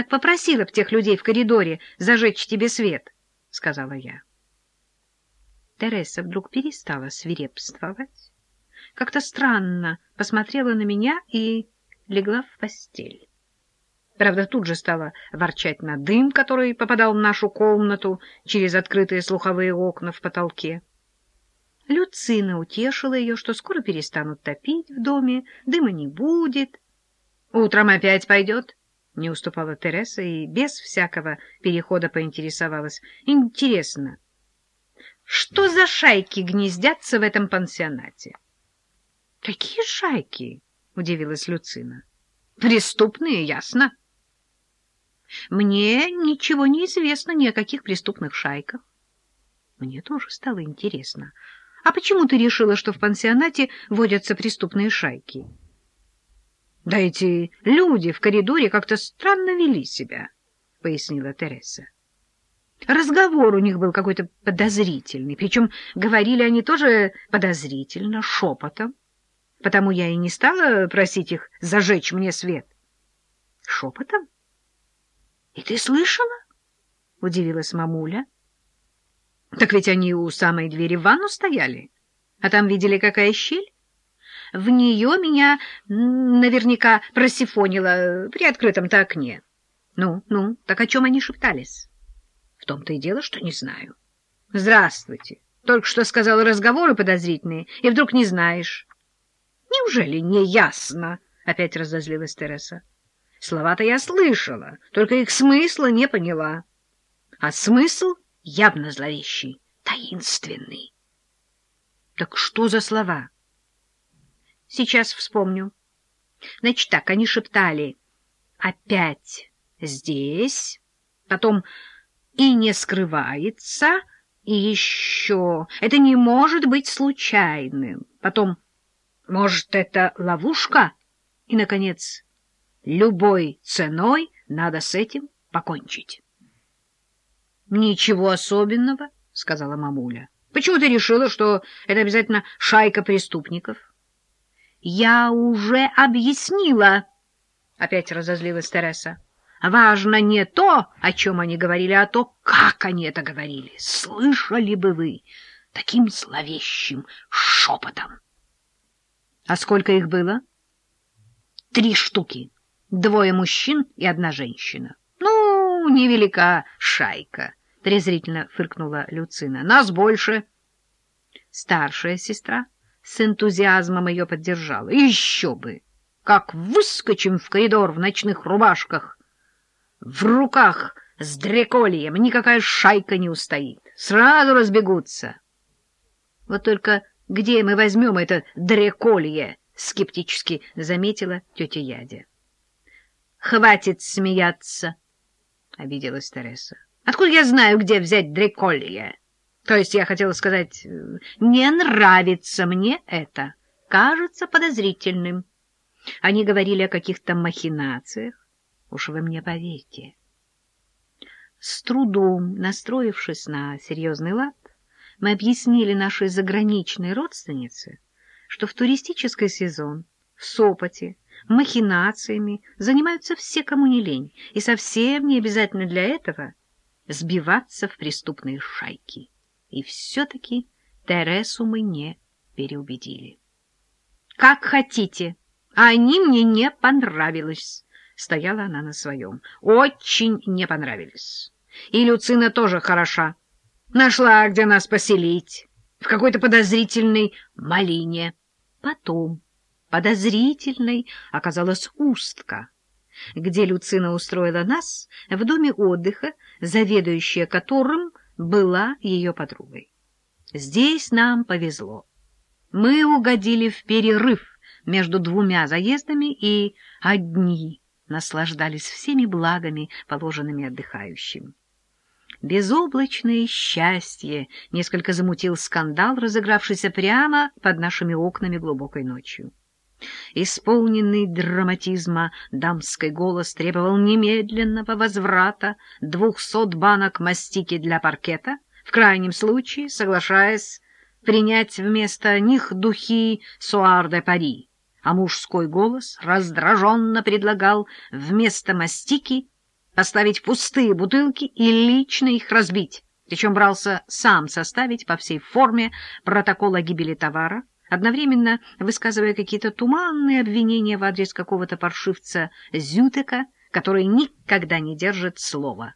так попросила б тех людей в коридоре зажечь тебе свет, — сказала я. Тереса вдруг перестала свирепствовать, как-то странно посмотрела на меня и легла в постель. Правда, тут же стала ворчать на дым, который попадал в нашу комнату через открытые слуховые окна в потолке. Люцина утешила ее, что скоро перестанут топить в доме, дыма не будет. «Утром опять пойдет?» — не уступала Тереса и без всякого перехода поинтересовалась. «Интересно, что за шайки гнездятся в этом пансионате?» «Какие шайки?» — удивилась Люцина. «Преступные, ясно». Мне ничего не известно ни о каких преступных шайках. Мне тоже стало интересно. А почему ты решила, что в пансионате водятся преступные шайки? Да эти люди в коридоре как-то странно вели себя, — пояснила Тереса. Разговор у них был какой-то подозрительный, причем говорили они тоже подозрительно, шепотом. Потому я и не стала просить их зажечь мне свет. Шепотом? — И ты слышала? — удивилась мамуля. — Так ведь они у самой двери в ванну стояли. А там видели, какая щель? В нее меня наверняка просифонило при открытом-то окне. Ну, ну, так о чем они шептались? В том-то и дело, что не знаю. Здравствуйте. Только что сказал разговоры подозрительные, и вдруг не знаешь. Неужели не ясно? Опять разозлилась Тереса. Слова-то я слышала, только их смысла не поняла. А смысл явно зловещий, таинственный. Так что за слова? Сейчас вспомню. Значит так, они шептали «опять здесь», потом «и не скрывается», и еще «это не может быть случайным», потом «может, это ловушка?» и, наконец, Любой ценой надо с этим покончить. — Ничего особенного, — сказала мамуля. — Почему ты решила, что это обязательно шайка преступников? — Я уже объяснила, — опять разозлилась Тереса. — Важно не то, о чем они говорили, а то, как они это говорили. Слышали бы вы таким зловещим шепотом. — А сколько их было? — Три штуки. Двое мужчин и одна женщина. — Ну, невелика шайка, — презрительно фыркнула Люцина. — Нас больше. Старшая сестра с энтузиазмом ее поддержала. — Еще бы! Как выскочим в коридор в ночных рубашках! В руках с дрекольем никакая шайка не устоит. Сразу разбегутся. Вот только где мы возьмем это дреколье? — скептически заметила тетя Ядя. Хватит смеяться, — обиделась Тереса. — Откуда я знаю, где взять дреколье? То есть я хотела сказать, не нравится мне это, кажется подозрительным. Они говорили о каких-то махинациях. Уж вы мне поверьте. С трудом, настроившись на серьезный лад, мы объяснили нашей заграничной родственнице, что в туристический сезон в Сопоте махинациями занимаются все, кому не лень, и совсем не обязательно для этого сбиваться в преступные шайки. И все-таки Тересу мы не переубедили. — Как хотите, а они мне не понравились, — стояла она на своем. — Очень не понравились. И Люцина тоже хороша. Нашла, где нас поселить, в какой-то подозрительной малине. Потом подозрительной оказалась устка, где Люцина устроила нас в доме отдыха, заведующая которым была ее подругой. Здесь нам повезло. Мы угодили в перерыв между двумя заездами и одни наслаждались всеми благами, положенными отдыхающим. Безоблачное счастье несколько замутил скандал, разыгравшийся прямо под нашими окнами глубокой ночью. Исполненный драматизма дамский голос требовал немедленного возврата двухсот банок мастики для паркета, в крайнем случае соглашаясь принять вместо них духи Суар де Пари, а мужской голос раздраженно предлагал вместо мастики поставить пустые бутылки и лично их разбить. Причем брался сам составить по всей форме протокол гибели товара, одновременно высказывая какие-то туманные обвинения в адрес какого-то паршивца Зютека, который никогда не держит слова.